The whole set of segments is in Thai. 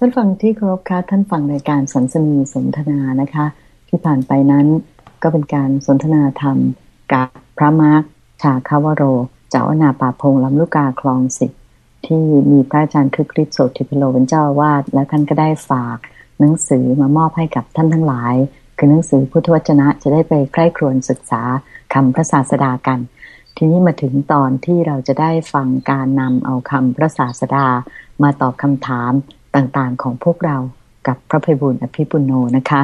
ท่านฟังที่เคารพคะท่านฟังในการสันสนีสนทนานะคะ ที่ผ่านไปนั้นก็เป็นการสนทนาธรรมกับพระมาร์คชาคาวโรเจ้าอนาป่าพงลำลูกกาคลองสิบที่มีพระอาจารย์คึกฤทธิ์โสติพโลเป็นเจ้าวาสและท่านก็ได้ฝากหนังสือมามอบให้กับท่านทั้งหลาย คือหนังสือพุทธวจนะจะได้ไปใคร่ครวญศึกษาคำพระศาสดากัน ทีนี้มาถึงตอนที่เราจะได้ฟังการนำเอาคำพระศาสดามาตอบคำถาม ต่างๆของพวกเรากับพระภัยบุญอภิปุโนนะคะ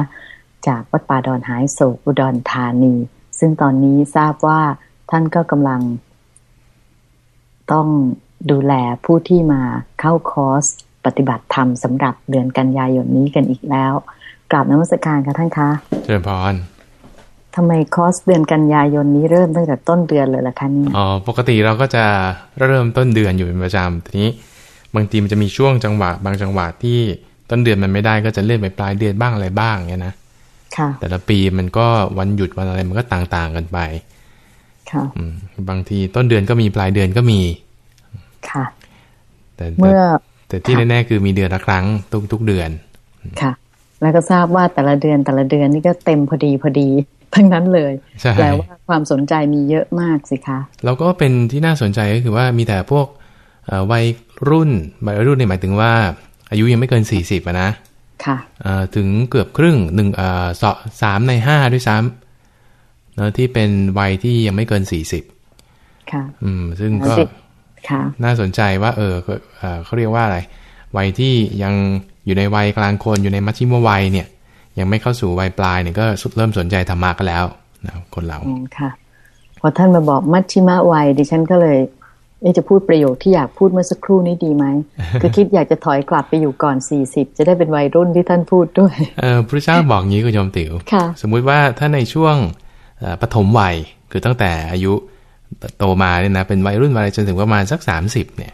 จากวัดป่าดอนหายโศกอุดรธานี ซึ่งตอนนี้ทราบว่าท่านก็กำลัง ต้องดูแลผู้ที่มาเข้าคอร์สปฏิบัติธรรมสำหรับเดือนกันยายนนี้กันอีกแล้วกราบนมัสการค่ะท่านคะเจริญพรทำไมคอร์สเดือนกันยายนนี้เริ่มตั้งแต่ต้นเดือนเลยล่ะคะเนี่ยอ๋อปกติเราก็จะเริ่มต้นเดือนอยู่เป็นประจำทีนี้ บางทีมันจะมีช่วงจังหวะ บางจังหวะที่ต้นเดือนมันไม่ได้ก็จะเลื่อนไปปลายเดือนบ้างอะไรบ้างเงี้ยนะค่ะแต่ละปีมันก็วันหยุดวันอะไรมันก็ต่างๆกันไปค่ะอืมบางทีต้นเดือนก็มีปลายเดือนก็มีค่ะ แต่เมื่อแต่ที่แน่ๆคือมีเดือนละครั้งทุกทุกเดือนค่ะ แล้วก็ทราบว่าแต่ละเดือนแต่ละเดือนนี่ก็เต็มพอดีพอดีทั้งนั้นเลยใช่แปลว่าความสนใจมีเยอะมากสิคะแล้วก็เป็นที่น่าสนใจก็คือว่ามีแต่พวกเอ่อ วัยรุ่นวัยรุ่นเนี่ยหมายถึงว่า อายุยังไม่เกิน40อะนะค่ะเอ่อถึงเกือบครึ่งหนึ่งเอ่อสองสามในห้าด้วยซ้ำเนอะที่เป็นวัยที่ยังไม่เกิน40ค่ะ อืม ซึ่งก็สิค่ะน่าสนใจว่า เออเอ่อเขาเรียกว่าอะไร วัยที่ยังอยู่ในวัยกลางคนอยู่ในมัชชิมวัยเนี่ย ยังไม่เข้าสู่วัยปลายเนี่ยก็เริ่มสนใจธรรมะกันแล้วนะคนเราอืมค่ะพอท่านมาบอกมัชชิมะวัยดิฉันก็เลยเอ๊ะ จะพูดประโยคที่อยากพูดเมื่อสักครู่นี้ดีไหมคือคิดอยากจะถอยกลับไปอยู่ก่อนสี่สิบจะได้เป็นวัยรุ่นที่ท่านพูดด้วย เออพระเจ้าบอกงี้คุณโยมติ๋วค่ะสมมุติว่าถ้าในช่วงเอ่อปฐมวัยคือตั้งแต่อายุโตมาเนี่ยนะเป็นวัยรุ่นวัยจนถึงประมาณสัก 30เนี่ย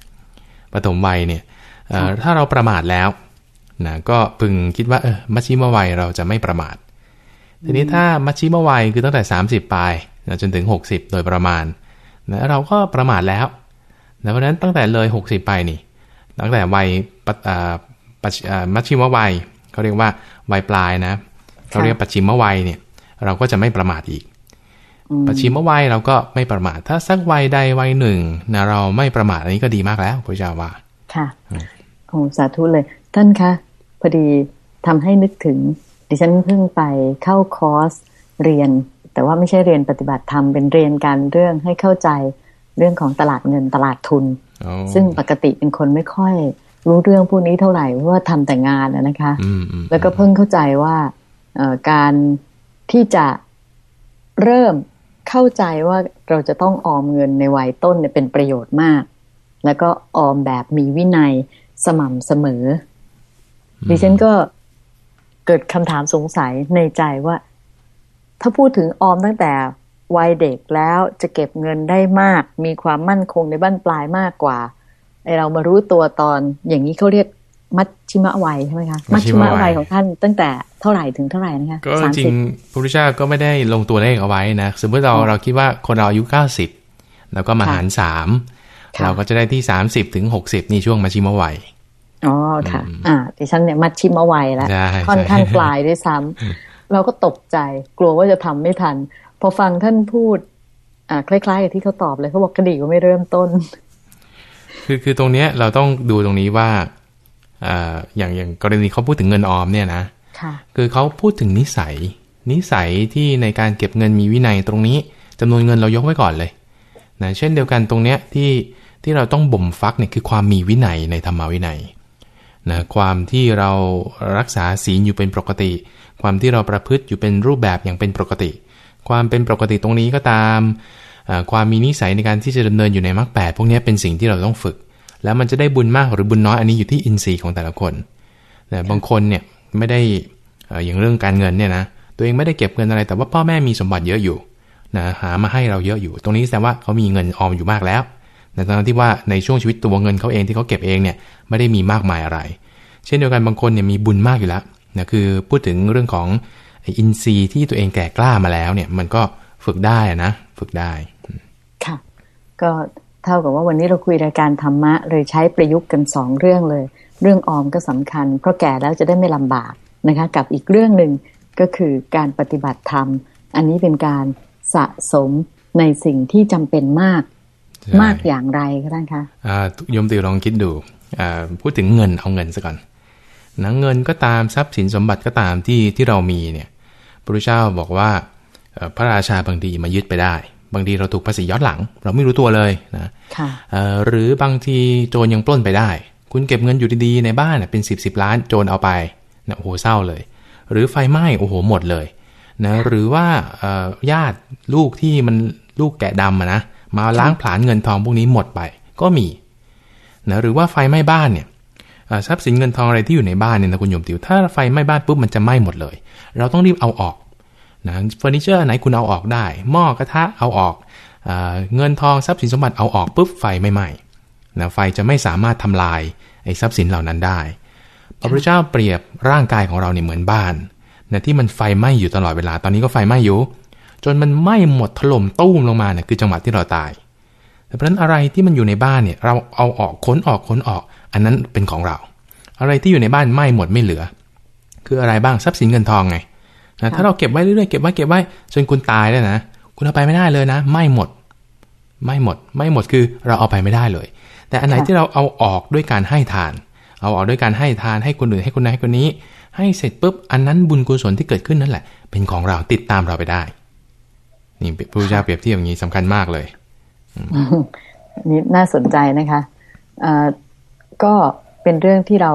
ปฐมวัยเนี่ยเอ่อถ้าเราประมาทแล้วนะก็พึงคิดว่าเออมัชชิมวัยเราจะไม่ประมาท ทีนี้ถ้ามัชชิมวัยคือตั้งแต่ 30 ปลายนะจนถึง 60 โดยประมาณนะเราก็ประมาทแล้วนะ เพราะฉะนั้นตั้งแต่เลย 60 ไปนี่ ตั้งแต่วัยปะอ่าปัจอ่ามัชชิมวัยเขาเรียกว่าวัยปลายนะเขาเรียกปัจฉิมวัยเนี่ย เราก็จะไม่ประมาทอีก ปัจฉิมวัยเราก็ไม่ประมาท ถ้าสักวัยใดวัยหนึ่งนะเราไม่ประมาทอันนี้ก็ดีมากแล้วพระเจ้าว่า ค่ะโอ้สาธุเลย ท่านคะพอดีทำให้นึกถึง ดิฉันเพิ่งไปเข้าคอร์สเรียน แต่ว่าไม่ใช่เรียนปฏิบัติธรรมเป็นเรียนการเรื่องให้เข้าใจ เรื่องของตลาดเงินตลาดทุนอ๋อซึ่งปกติเป็นคนไม่ค่อยรู้เรื่องพวกนี้เท่าไหร่เพราะว่าทำแต่งานนะนะคะอืมอืมแล้วก็เพิ่งเข้าใจว่าเอ่อการที่จะเริ่มเข้าใจว่าเราจะต้องออมเงินในวัยต้นเนี่ยเป็นประโยชน์มาก แล้วก็ออมแบบมีวินัยสม่ำเสมออดิฉันก็เกิดคำถามสงสัยในใจว่า ถ้าพูดถึงออมตั้งแต่ วัยเด็กแล้วจะเก็บเงินได้มาก มีความมั่นคงในบ้านปลายมากกว่าไอเรามารู้ตัวตอนอย่างนี้เขาเรียกมัชชิมะวัยใช่ไหมคะมัชชิมะวัยของท่านตั้งแต่เท่าไหร่ถึงเท่าไหร่นะคะก็สามจริสิงบพระพุทธเจ้าก็ไม่ได้ลงตัวเลขเอาไว้นะสมมติเราอ๋อเราคิดว่าคนเราอายุ90แล้วก็มาค่ะหารสามค่ะเราก็จะได้ที่30ถึง60นี่ช่วงมัชชิมวัยอ๋อค่ะ อ่าดิฉันเนี่ยมัชชิมะวัยแล้วใช่ค่อนข้างใช่ปลายด้วยซ้ำเราก็ตกใจกลัวว่าจะทำไม่ทัน พอฟังท่านพูด อ่าคล้ายๆกับที่เขาตอบเลยเขาบอกกระดีก็ไม่เริ่มต้น คือคือตรงเนี้ยเราต้องดูตรงนี้ว่าอ่าอย่างอย่างกรณีเขาพูดถึงเงินออมเนี่ยนะค่ะคือเขาพูดถึงนิสัย นิสัยที่ในการเก็บเงินมีวินัยตรงนี้จำนวนเงินเรายกไว้ก่อนเลยนะเช่นเดียวกันตรงเนี้ยที่ที่เราต้องบ่มฟักเนี่ยคือความมีวินัยในธรรมวินัยนะความที่เรารักษาศีลอยู่เป็นปกติ ความที่เราประพฤติอยู่เป็นรูปแบบอย่างเป็นปกติ ความเป็นปกติตรงนี้ก็ตามอ่าความมีนิสัยในการที่จะดำเนินอยู่ในมรรคแปดพวกเนี้ยเป็นสิ่งที่เราต้องฝึก แล้วมันจะได้บุญมากหรือบุญน้อยอันนี้อยู่ที่อินทรีย์ของแต่ละคนแต่บางคนเนี่ยไม่ได้เอ่ออย่างเรื่องการเงินเนี่ยนะตัวเองไม่ได้เก็บเงินอะไร แต่ว่าพ่อแม่มีสมบัติเยอะอยู่นะหามาให้เราเยอะอยู่ ตรงนี้แสดงว่าเขามีเงินออมอยู่มากแล้วแต่ทั้งที่ว่าในช่วงชีวิตตัวเงินเขาเองที่เขาเก็บเองเนี่ยไม่ได้มีมากมายอะไร เช่นเดียวกันบางคนเนี่ยมีบุญมากอยู่แล้วนะคือพูดถึงเรื่องของไอ้อินทรีย์ที่ตัวเองแก่กล้ามาแล้วเนี่ย มันก็ฝึกได้นะฝึกได้ค่ะ ก็เท่ากับว่าวันนี้เราคุยรายการธรรมะเลยใช้ประยุกต์กันสองเรื่องเลย เรื่องออมก็สำคัญ เพราะแก่แล้วจะได้ไม่ลำบากนะคะ กับอีกเรื่องหนึ่งก็คือการปฏิบัติธรรม อันนี้เป็นการสะสมในสิ่งที่จำเป็นมากใช่มากอย่างไรคะท่านคะอ่าโยมติวลองคิดดูอ่าพูดถึงเงินเอาเงินซะก่อน นะเงินก็ตามทรัพย์สินสมบัติก็ตามที่ที่เรามีเนี่ยพระพุทธเจ้าบอกว่าเอ่อพระราชาบางทีมายึดไปได้ บางทีเราถูกภาษีย้อนหลัง เราไม่รู้ตัวเลยนะค่ะเอ่อหรือบางทีโจรยังปล้นไปได้ คุณเก็บเงินอยู่ดีๆในบ้านน่ะเป็น10บสล้านโจรเอาไปนะโอ้โหเศร้าเลย หรือไฟไหม้โอ้โหหมดเลยนะหรือว่าเอ่อญาติลูกที่มันลูกแกะดำอะนะมาล้างผลาญเงินทองพวกนี้หมดไปก็มีนะหรือว่าไฟไหม้บ้านเนี่ยเอ่อ ทรัพย์สินเงินทองอะไรที่อยู่ในบ้านเนี่ยนะคุณโยมติวถ้าไฟไหม้บ้านปุ๊บมันจะไหม้หมดเลย เราต้องรีบเอาออกนะเฟอร์นิเจอร์ไหนคุณเอาออกได้ หม้อกระทะเอาออกเอเงินทองทรัพย์สินสมบัติเอาออกปุ๊บไฟไม่ไหม้นะไฟจะไม่สามารถทำลายไอ้ทรัพย์สินเหล่านั้นได้ พระพุทธเจ้าเปรียบร่างกายของเราเนี่ยเหมือนบ้านนะที่มันไฟไหม้อยู่ตลอดเวลา ตอนนี้ก็ไฟไหม้อยู่ จนมันไหม้หมดถล่มตู้มลงมาเนี่ยคือจังหวะที่เราตาย เพราะฉะนั้นอะไรที่มันอยู่ในบ้านเนี่ยเราเอาออกค้นออกค้นออก อันนั้นเป็นของเรา อะไรที่อยู่ในบ้านไหม้หมดไม่เหลือ คืออะไรบ้างทรัพย์สินเงินทองไงนะถ้าเราเก็บไว้เรื่อยๆเก็บไว้เก็บไว้จนคุณตายแล้วนะคุณเอาไปไม่ได้เลยนะไหม้หมดไหม้หมดไหม้หมดคือเราเอาไปไม่ได้เลย แต่อันไหนค่ะที่เราเอาออกด้วยการให้ทาน เอาออกด้วยการให้ทานให้คนอื่นให้คนนั้นให้คนนี้ ให้เสร็จปุ๊บอันนั้นบุญกุศลที่เกิดขึ้นนั่นแหละ เป็นของเราติดตามเราไปได้นี่พระพุทธเจ้าเปรียบเทียบอย่างนี้สำคัญมากเลยอั นนี้น่าสนใจนะคะเอ่อก็เป็นเรื่องที่เรา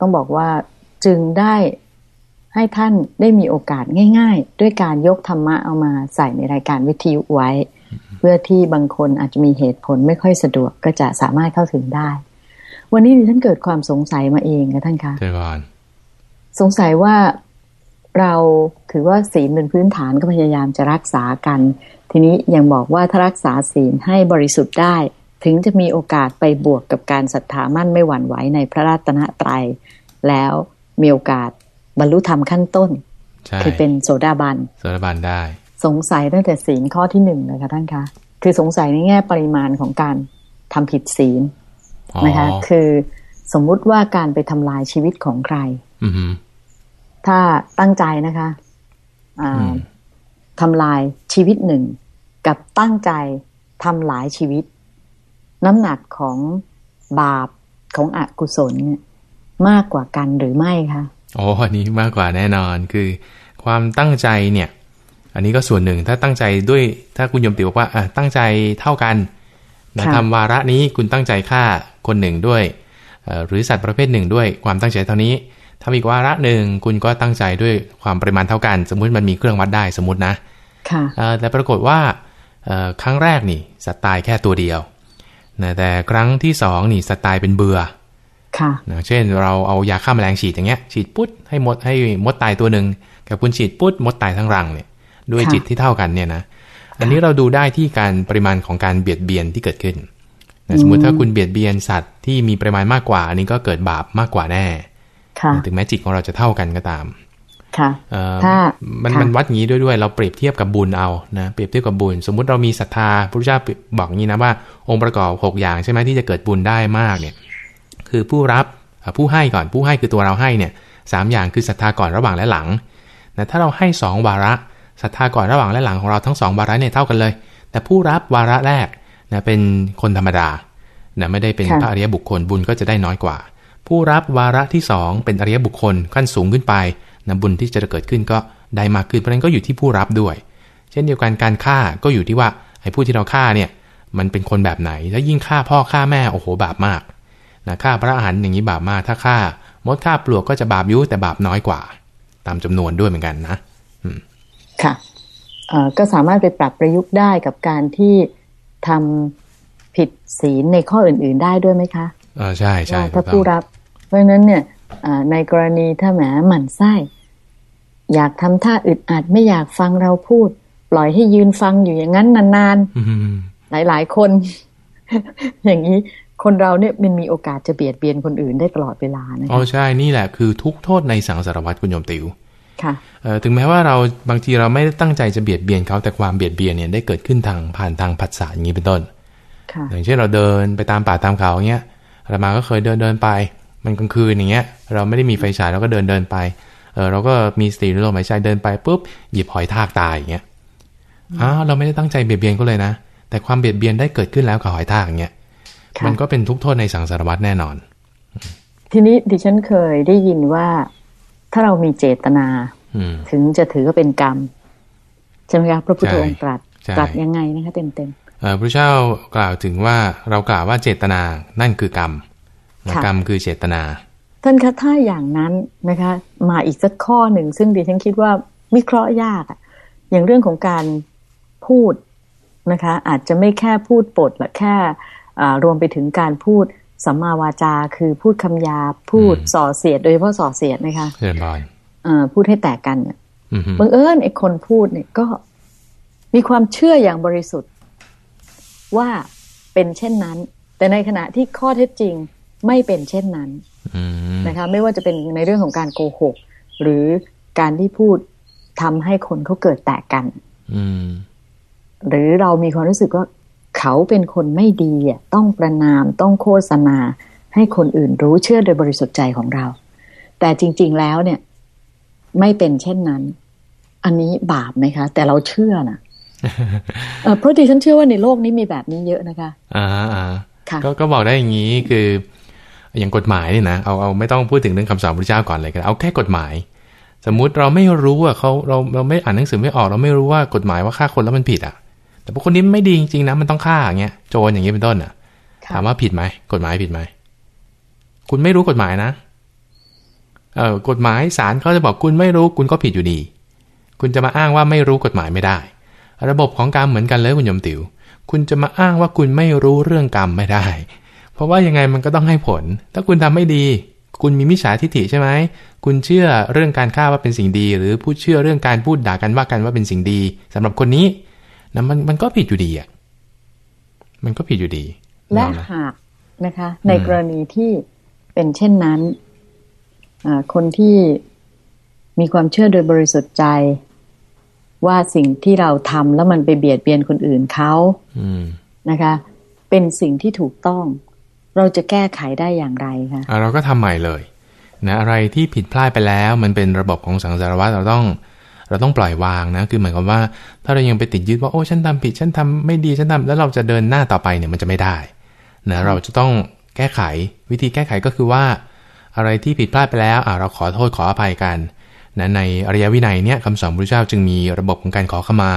ต้องบอกว่าจึงได้ให้ท่านได้มีโอกาสง่าย ๆ ด้วยการยกธรรมะเอามาใส่ในรายการวิทยุไว้ เพื่อที่บางคนอาจจะมีเหตุผลไม่ค่อยสะดวกก็จะสามารถเข้าถึงได้ วันนี้ดิฉันเกิดความสงสัยมาเองนะท่านคะเจริญพรสงสัยว่า เราถือว่าศีลเป็นพื้นฐานก็พยายามจะรักษากัน ทีนี้ยังบอกว่าถ้ารักษาศีลให้บริสุทธิ์ได้ ถึงจะมีโอกาสไปบวกกับการศรัทธามั่นไม่หวั่นไหวในพระรัตนตรัย แล้วมีโอกาสบรรลุธรรมขั้นต้นใช่คือเป็นโสดาบันสารบันได้ สงสัยตั้งแต่ศีลข้อที่หนึ่งเลยค่ะท่านคะคือสงสัยในแง่ปริมาณของการทำผิดศีลอ๋อนะคะ คือสมมุติว่าการไปทำลายชีวิตของใครอือฮึ ถ้าตั้งใจนะคะอ่าอืมทำลายชีวิตหนึ่ง กับตั้งใจทำหลายชีวิต น้ำหนักของบาปของอกุศลเนี่ยมากกว่ากันหรือไม่คะโอ้อันนี้มากกว่าแน่นอนคือความตั้งใจเนี่ย อันนี้ก็ส่วนหนึ่งถ้าตั้งใจด้วย ถ้าคุณโยมติบอกว่าอะตั้งใจเท่ากันนะค่ะทำวาระนี้คุณตั้งใจฆ่าคนหนึ่งด้วยเอ่อหรือสัตว์ประเภทหนึ่งด้วยความตั้งใจเท่านี้ ทำอีกวาระหนึ่งคุณก็ตั้งใจด้วยความปริมาณเท่ากัน สมมุติมันมีเครื่องวัดได้สมมตินะค่ะเอ่อแต่ปรากฏว่าเอ่อครั้งแรกนี่สัตว์ตายแค่ตัวเดียวนะแต่ครั้งที่สองนี่สัตว์ตายเป็นเบื่อค่ะนะเช่นเราเอายาฆ่าแมลงฉีดอย่างเงี้ย ฉีดปุ๊ดให้มดให้มดตายตัวหนึ่งกับคุณฉีดปุ๊ดมดตายทั้งรังเนี่ยด้วยค่ะจิตที่เท่ากันเนี่ยนะอันนี้เราดูได้ที่การปริมาณของการเบียดเบียนที่เกิดขึ้นนะสมมุติถ้าคุณเบียดเบียนสัตว์ที่มีปริมาณมากกว่าอันนี้ก็เกิดบาปมากกว่าแน่ค่ะ ถึงแม้จิตของเราจะเท่ากันก็ตาม ค่ะเอ่อถ้ามันค่ะมันวัดอย่างนี้ด้วยด้วยเราเปรียบเทียบกับบุญเอานะเปรียบเทียบกับบุญ สมมุติเรามีศรัทธาพระพุทธเจ้าบอกอย่างนี้นะว่า องค์ประกอบหกอย่างใช่ไหมที่จะเกิดบุญได้มากเนี่ย คือผู้รับเอ่อผู้ให้ก่อนผู้ให้คือตัวเราให้เนี่ยสามอย่างคือศรัทธาก่อนระหว่างและหลังนะถ้าเราให้สองวาระศรัทธาก่อนระหว่างและหลังของเราทั้งสองวาระเนี่ยเท่ากันเลย แต่ผู้รับวาระแรกนะเป็นคนธรรมดานะไม่ได้เป็นค่ะพระอริยบุคคลบุญก็จะได้น้อยกว่า ผู้รับวาระที่สองเป็นอริยบุคคลขั้นสูงขึ้นไปนะบุญที่จะเกิดขึ้นก็ได้มากขึ้นเพราะฉะนั้นก็อยู่ที่ผู้รับด้วย เช่นเดียวกันการฆ่าก็อยู่ที่ว่าไอ้ผู้ที่เราฆ่าเนี่ยมันเป็นคนแบบไหนถ้ายิ่งฆ่าพ่อฆ่าแม่โอ้โหบาปมากนะฆ่าพระอรหันต์อย่างนี้บาปมากถ้าฆ่ามดฆ่าปลวกก็จะบาปอยุแต่บาปน้อยกว่า ตามจำนวนด้วยเหมือนกันนะค่ะเอ่อก็สามารถไปปรับประยุกต์ได้กับการที่ทำผิดศีลในข้ออื่น ๆ ได้ด้วยไหมคะเออใช่ใช่ว่าถ้าถูกต้ผู้องรับเพ ราะฉะนั้นเนี่ยอ่าในกรณีถ้าแหมหมั่นไส้ อยากทำท่าอึดอัดไม่อยากฟังเราพูด ปล่อยให้ยืนฟังอยู่อย่างนั้นนานอืมๆหลายๆคน อย่างนี้คนเราเนี่ยมันมีโอกาสจะเบียดเบียนคนอื่นได้ตลอดเวลานะอ๋อคะใช่นี่แหละคือทุกโทษในสังสารวัตรคุณโยมติวค่ะเอ่อถึงแม้ว่าเราบางทีเราไม่ได้ตั้งใจจะเบียดเบียนเขาแต่ความเบียดเบียนเนี่ยได้เกิดขึ้นทางผ่านทางผัสสะอย่างนี้เป็นต้นค่ะอย่างเช่นเราเดินไปตามป่าตามเขาอย่างเงี้ยอาตมาก็เคยเดินเดินไป มันกลางคืนอย่างเงี้ย เราไม่ได้มีไฟฉายเราก็เดินเดินไป เออเราก็มีสติรู้ลมหายใจเดินไปปุ๊บหยิบหอยทากตายอย่างเงี้ยอ้าวเราไม่ได้ตั้งใจเบียดเบียนก็เลยนะ แต่ความเบียดเบียนได้เกิดขึ้นแล้วกับหอยทากอย่างเงี้ยมันก็เป็นทุกโทษในสังสารวัตรแน่นอน ทีนี้ดิฉันเคยได้ยินว่าถ้าเรามีเจตนาถึงจะถือว่าเป็นกรรมใช่ไหมครับพระพุทธองค์ตรัสตรัสยังไงนะคะเต็มเต็มพระเจ้ากล่าวถึงว่าเรากล่าวว่าเจตนานั่นคือกรรม กรรมคือเจตนา ท่านคะถ้าอย่างนั้นนะคะ มาอีกสักข้อหนึ่ง ซึ่งดิฉันคิดว่าวิเคราะห์ยากอะอย่างเรื่องของการพูดนะคะ อาจจะไม่แค่พูดปดหรือแค่รวมไปถึงการพูดสัมมาวาจาคือพูดคำหยาพูดส่อเสียด โดยเฉพาะส่อเสียดนะคะเรียบร้อยพูดให้แตกกันเนี่ยบังเอิญไอ้คนพูดเนี่ยก็มีความเชื่ออย่างบริสุทธิ์ว่าเป็นเช่นนั้น แต่ในขณะที่ข้อเท็จจริง ไม่เป็นเช่นนั้นนะคะไม่ว่าจะเป็นในเรื่องของการโกหก หรือการที่พูดทำให้คนเขาเกิดแตกกันหรือเรามีความรู้สึกว่าเขาเป็นคนไม่ดีอะต้องประนามต้องโฆษณา ให้คนอื่นรู้เชื่อโดยบริสุทธิ์ใจของเรา แต่จริง ๆแล้วเนี่ย ไม่เป็นเช่นนั้น อันนี้บาปไหมคะ แต่เราเชื่อนะเพราะที่ฉันเชื่อว่าในโลกนี้มีแบบนี้เยอะนะคะ อ่าอ่าก็ก็บอกได้อย่างนี้คือ อย่างกฎหมายนี่นะเอาเอาไม่ต้องพูดถึงเรื่องคำสอนพระเจ้าก่อนเลยกันเอาแค่กฎหมาย สมมุติเราไม่รู้อะเขาเราเราไม่อ่านหนังสือไม่ออก เราไม่รู้ว่ากฎหมายว่าฆ่าคนแล้วมันผิดอะ แต่พวกคนนี้ไม่ดีจริงๆนะมันต้องฆ่าอย่างเงี้ยโจรอย่างเงี้ยเป็นต้นอะ ถามว่าผิดไหมกฎหมายผิดไหมคุณไม่รู้กฎหมายนะเออกฎหมายศาลเขาจะบอกคุณไม่รู้คุณก็ผิดอยู่ดี คุณจะมาอ้างว่าไม่รู้กฎหมายไม่ได้ ระบบของกรรมเหมือนกันเลยคุณยมติว๋วคุณจะมาอ้างว่าคุณไม่รู้เรื่องกรรมไม่ได้ เพราะว่ายังไงมันก็ต้องให้ผล ถ้าคุณทำไม่ดี คุณมีมิจฉาทิฏฐิใช่ไหม คุณเชื่อเรื่องการฆ่าว่าเป็นสิ่งดี หรือพูดเชื่อเรื่องการพูดด่ากันว่ากันว่าเป็นสิ่งดีสำหรับคนนี้นะมันมันก็ผิดอยู่ดีอะ มันก็ผิดอยู่ดี และหากนะคะ ในกรณีที่เป็นเช่นนั้นคนที่มีความเชื่อโดยบริสุทธิ์ใจ ว่าสิ่งที่เราทำแล้วมันไปเบียดเบียนคนอื่นเขานะคะ เป็นสิ่งที่ถูกต้อง เราจะแก้ไขได้อย่างไรคะเราก็ทำใหม่เลยนะอะไรที่ผิดพลาดไปแล้ว มันเป็นระบบของสังสารวัตรเราต้อง เราต้องปล่อยวางนะคือหมายความว่า ถ้าเรายังไปติดยึดว่าโอ้ฉันทำผิดฉันทำไม่ดีฉันทำแล้วเราจะเดินหน้าต่อไปเนี่ยมันจะไม่ได้นะเราจะต้องแก้ไขวิธีแก้ไขก็คือว่า อะไรที่ผิดพลาดไปแล้วเราขอโทษขออภัยกันนะในอริยวินัยเนี่ยคำสอนพระเจ้าจึงมีระบบของการขอขมา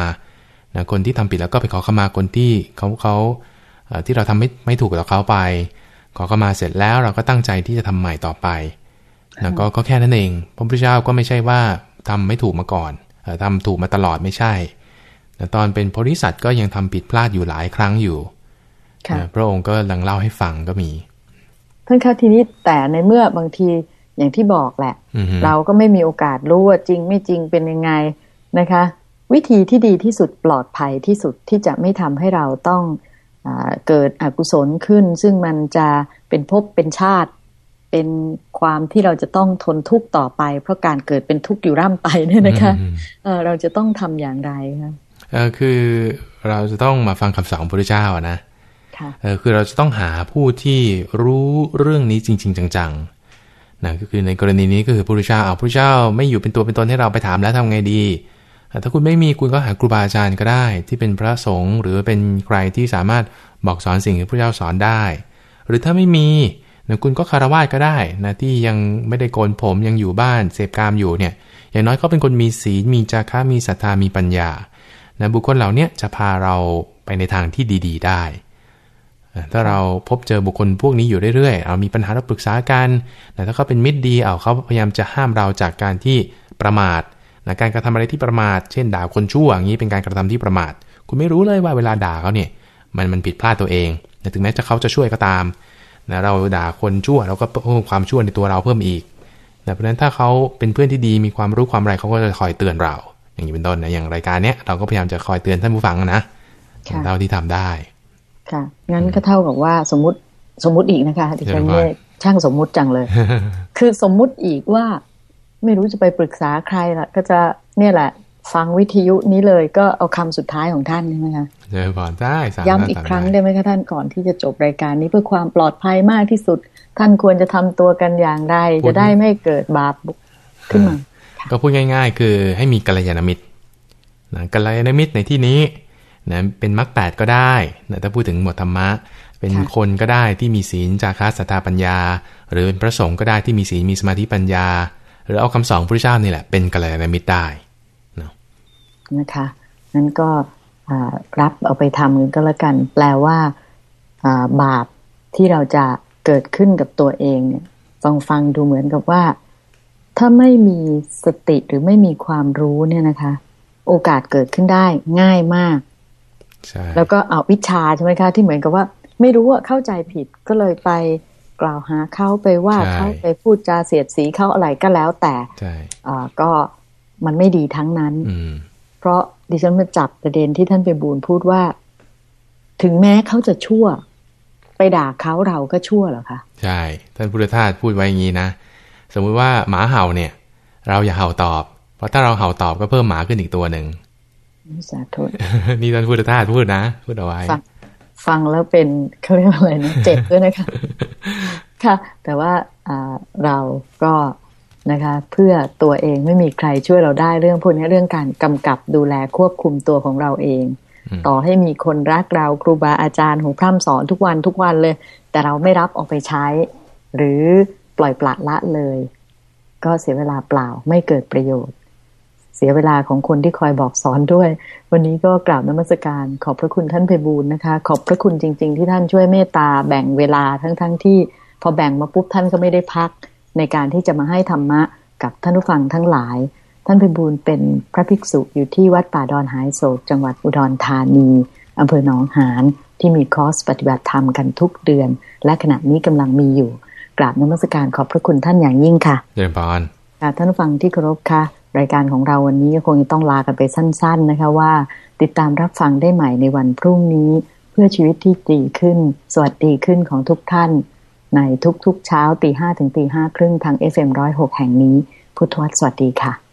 นะคนที่ทำผิดแล้วก็ไปขอขมาคนที่เขาเขาที่เราทำไม่ไม่ถูกกับเขาไป ขอขมาเสร็จแล้วเราก็ตั้งใจที่จะทำใหม่ต่อไปนะก็ก็แค่นั้นเอง พระพุทธเจ้าก็ไม่ใช่ว่าทำไม่ถูกมาก่อนทำถูกมาตลอดไม่ใช่แต่ตอนเป็นโพธิสัตว์ก็ยังทำผิดพลาดอยู่หลายครั้งอยู่พระองค์ก็ลังเล่าให้ฟังก็มีท่านคะทีนี้แต่ในเมื่อบางทีอย่างที่บอกแหละ เราก็ไม่มีโอกาสรู้ว่าจริงไม่จริงเป็นยังไงนะคะ วิธีที่ดีที่สุดปลอดภัยที่สุดที่จะไม่ทำให้เราต้องอ เกิดอกุศลขึ้น ซึ่งมันจะเป็นภพเป็นชาติ เป็นความที่เราจะต้องทนทุกข์ต่อไป เพราะการเกิดเป็นทุกข์อยู่ร่ำไปเนี่ยนะคะเออเราจะต้องทำอย่างไรคะเออคือเราจะต้องมาฟังคำสอนพระเจ้านะเออคือเราจะต้องหาผู้ที่รู้เรื่องนี้จริง ๆ จังๆนะก็คือในกรณีนี้ก็คือพระเจ้าเอาพระเจ้าไม่อยู่เป็นตัวเป็นตนให้เราไปถามแล้วทำไงดี ถ้าคุณไม่มีคุณก็หาครูบาอาจารย์ก็ได้ ที่เป็นพระสงฆ์หรือเป็นใครที่สามารถบอกสอนสิ่งที่พระเจ้าสอนได้ หรือถ้าไม่มีนะคุณก็คารวะก็ได้นะที่ยังไม่ได้โกนผมยังอยู่บ้านเสพกามอยู่เนี่ยอย่างน้อยก็เป็นคนมีศีลมีจาระมีศรัทธามีปัญญานะบุคคลเหล่านี้จะพาเราไปในทางที่ดี ๆ ได้ถ้าเราพบเจอบุคคลพวกนี้อยู่เรื่อยๆ เอามีปัญหาเราปรึกษากันแต่ถ้าเขาเป็นมิตรดี เอาเขาพยายามจะห้ามเราจากการที่ประมาท นะการกระทำอะไรที่ประมาท เช่นด่าคนชั่วอย่างนี้เป็นการกระทำที่ประมาท คุณไม่รู้เลยว่าเวลาด่าเขาเนี่ยมันมันผิดพลาดตัวเองถึงแม้จะเขาจะช่วยก็ตามนะเราด่าคนชั่วเราก็เพิ่มความชั่วในตัวเราเพิ่มอีกนะเพราะฉะนั้นถ้าเขาเป็นเพื่อนที่ดีมีความรู้ความอะไรเขาก็จะคอยเตือนเรา อย่างนี้เป็นต้นนะอย่างรายการเนี้ยเราก็พยายามจะคอยเตือนท่านผู้ฟังนะเท่าที่ทำได้ ค่ะ งั้นก็เท่ากับว่าสมมติสมมติอีกนะคะดิฉันเนี่ยช่างสมมุติจังเลย คือสมมุติอีกว่า ไม่รู้จะไปปรึกษาใครละก็จะเนี่ยแหละ ฟังวิทยุนี้เลยก็เอาคำสุดท้ายของท่านใช่ไหมคะเจอก่อนได้ย้ำอีกครั้งได้ไหมคะท่านก่อนที่จะจบรายการนี้เพื่อความปลอดภัยมากที่สุด ท่านควรจะทำตัวกันอย่างไรจะได้ไม่เกิดบาปขึ้นมาก็พูดง่าย ๆ คือให้มีกัลยาณมิตรนะกัลยาณมิตรในที่นี้นะเป็นมรรคแปดก็ได้นะถ้าพูดถึงหมวดธรรมะ เป็นคนก็ได้ที่มีศีลจาคะสัทธาปัญญา หรือเป็นพระสงฆ์ก็ได้ที่มีศีลมีสมาธิปัญญา หรือเอาคำสอนพระเจ้านี่แหละเป็นกัลยาณมิตรได้นะนะคะนั้นก็รับเอาไปทำกันก็แล้วกัน แปลว่าบาปที่เราจะเกิดขึ้นกับตัวเองเนี่ยฟังฟังดูเหมือนกับว่า ถ้าไม่มีสติหรือไม่มีความรู้เนี่ยนะคะ โอกาสเกิดขึ้นได้ง่ายมากแล้วก็เอาวิชาใช่ไหมคะ ที่เหมือนกับว่า ไม่รู้ว่าเข้าใจผิดก็เลยไป กล่าวหาเขาไปว่าเขาไปพูดจาเสียดสีเขาอะไรก็แล้วแต่ก็มันไม่ดีทั้งนั้น เพราะดิฉันมาจับประเด็นที่ท่านไปบูลพูดว่า ถึงแม้เขาจะชั่ว ไปด่าเขาเราก็ชั่วเหรอคะ ใช่ ท่านพุทธทาสพูดไว้อย่างนี้นะ สมมุติว่าหมาเห่าเนี่ย เราอย่าเห่าตอบ เพราะถ้าเราเห่าตอบก็เพิ่มหมาขึ้นอีกตัวหนึ่งสาธุนี่ท่านพุทธทาสพูดนะ พูดเอาไว้ฟัง แล้วเป็นเขาเรียกอะไรนะเจ็บด้วยนะคะ ค่ะ แต่ว่าเราก็นะคะ เพื่อตัวเองไม่มีใครช่วยเราได้เรื่องพวกนี้เรื่องการกำกับดูแลควบคุมตัวของเราเอง ต่อให้มีคนรักเราครูบาอาจารย์ของพร่ำสอนทุกวันทุกวันเลย แต่เราไม่รับออกไปใช้ หรือปล่อยปละละเลย ก็เสียเวลาเปล่าไม่เกิดประโยชน์ เสียเวลาของคนที่คอยบอกสอนด้วย วันนี้ก็กราบนมัสการ ขอบพระคุณท่านเพบูลนะคะ ขอบพระคุณจริง ๆ ที่ท่านช่วยเมตตาแบ่งเวลาทั้งๆทที่พอแบ่งมาปุ๊บท่านก็ไม่ได้พัก ในการที่จะมาให้ธรรมะกับท่านผู้ฟังทั้งหลาย ท่านเพบูลเป็นพระภิกษุอยู่ที่วัดป่าดอนหายโศกจังหวัดอุดรธานีอำเภอหนองหานที่มีคอร์สปฏิบัติธรรมกันทุกเดือน และขณะนี้กำลังมีอยู่ กราบนมัสการขอบพระคุณท่านอย่างยิ่งค่ะเดินบานท่านผู้ฟังที่เคารพค่ะ รายการของเราวันนี้คงจะต้องลากันไปสั้น ๆนะคะว่า ติดตามรับฟังได้ใหม่ในวันพรุ่งนี้ เพื่อชีวิตที่ดีขึ้น สวัสดีขึ้นของทุกท่าน ในทุกๆเช้าตีห้ถึงตีห้าครึ่งทาง FM106 แห่งนี้ พุทธวัตรสวัสดีค่ะ